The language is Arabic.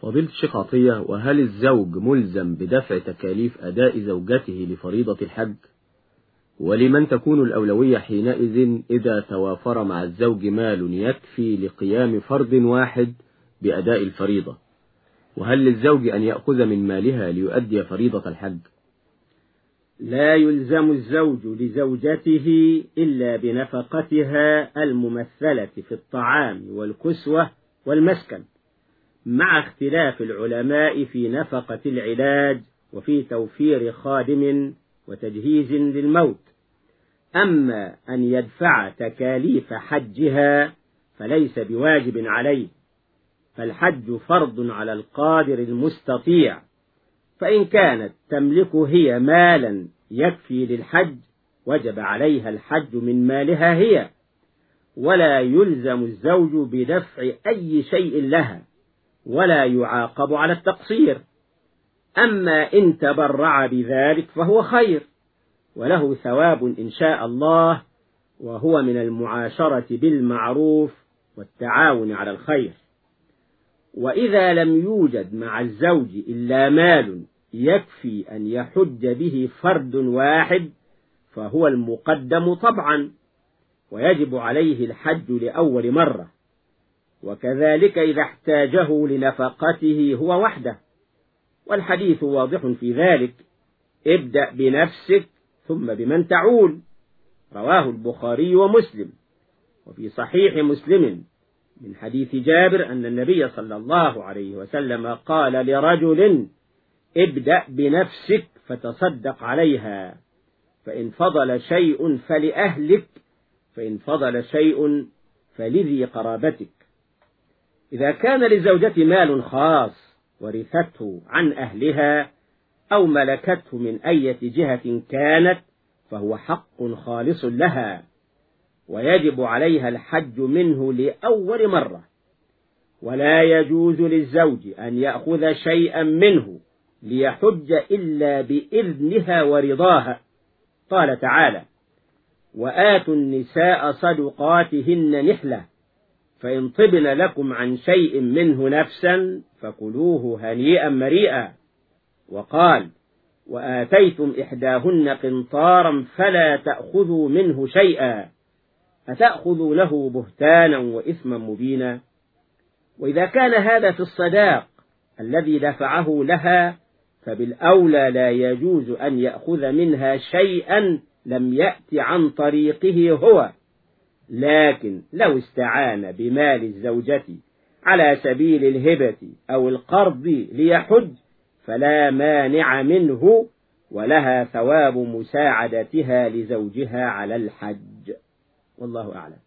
فضيلة الشيخ عطية وهل الزوج ملزم بدفع تكاليف أداء زوجته لفريضة الحج؟ ولمن تكون الأولوية حينئذ إذا توافر مع الزوج مال يكفي لقيام فرض واحد بأداء الفريضة؟ وهل للزوج أن يأخذ من مالها ليؤدي فريضة الحج؟ لا يلزم الزوج لزوجته إلا بنفقتها الممثلة في الطعام والكسوة والمسكن. مع اختلاف العلماء في نفقة العلاج وفي توفير خادم وتجهيز للموت. أما أن يدفع تكاليف حجها فليس بواجب عليه فالحج فرض على القادر المستطيع. فإن كانت تملك هي مالا يكفي للحج وجب عليها الحج من مالها هي ولا يلزم الزوج بدفع أي شيء لها. ولا يعاقب على التقصير. أما إن تبرع بذلك فهو خير وله ثواب إن شاء الله وهو من المعاشرة بالمعروف والتعاون على الخير. وإذا لم يوجد مع الزوج إلا مال يكفي أن يحج به فرد واحد فهو المقدم طبعا ويجب عليه الحج لأول مرة. وكذلك إذا احتاجه لنفقته هو وحده. والحديث واضح في ذلك. ابدأ بنفسك ثم بمن تعول. رواه البخاري ومسلم. وفي صحيح مسلم من حديث جابر أن النبي صلى الله عليه وسلم قال لرجل ابدأ بنفسك فتصدق عليها. فإن فضل شيء فلأهلك فإن فضل شيء فلذي قرابتك. إذا كان للزوجة مال خاص ورثته عن أهلها أو ملكته من أي جهة كانت فهو حق خالص لها ويجب عليها الحج منه لأول مرة. ولا يجوز للزوج أن يأخذ شيئا منه ليحج إلا بإذنها ورضاها. قال تعالى وآتوا النساء صدقاتهن نحلة فإن طبن لكم عن شيء منه نفسا فكلوه هنيئا مريئا. وقال وآتيتم إحداهن قنطارا فلا تأخذوا منه شيئا أتأخذونه بهتانا وإثما مبينا؟ وإذا كان هذا في الصداق الذي دفعه لها فبالأولى لا يجوز أن يأخذ منها شيئا لم يأت عن طريقه هو. لكن لو استعان بمال الزوجة على سبيل الهبة أو القرض ليحج فلا مانع منه ولها ثواب مساعدتها لزوجها على الحج. والله أعلم.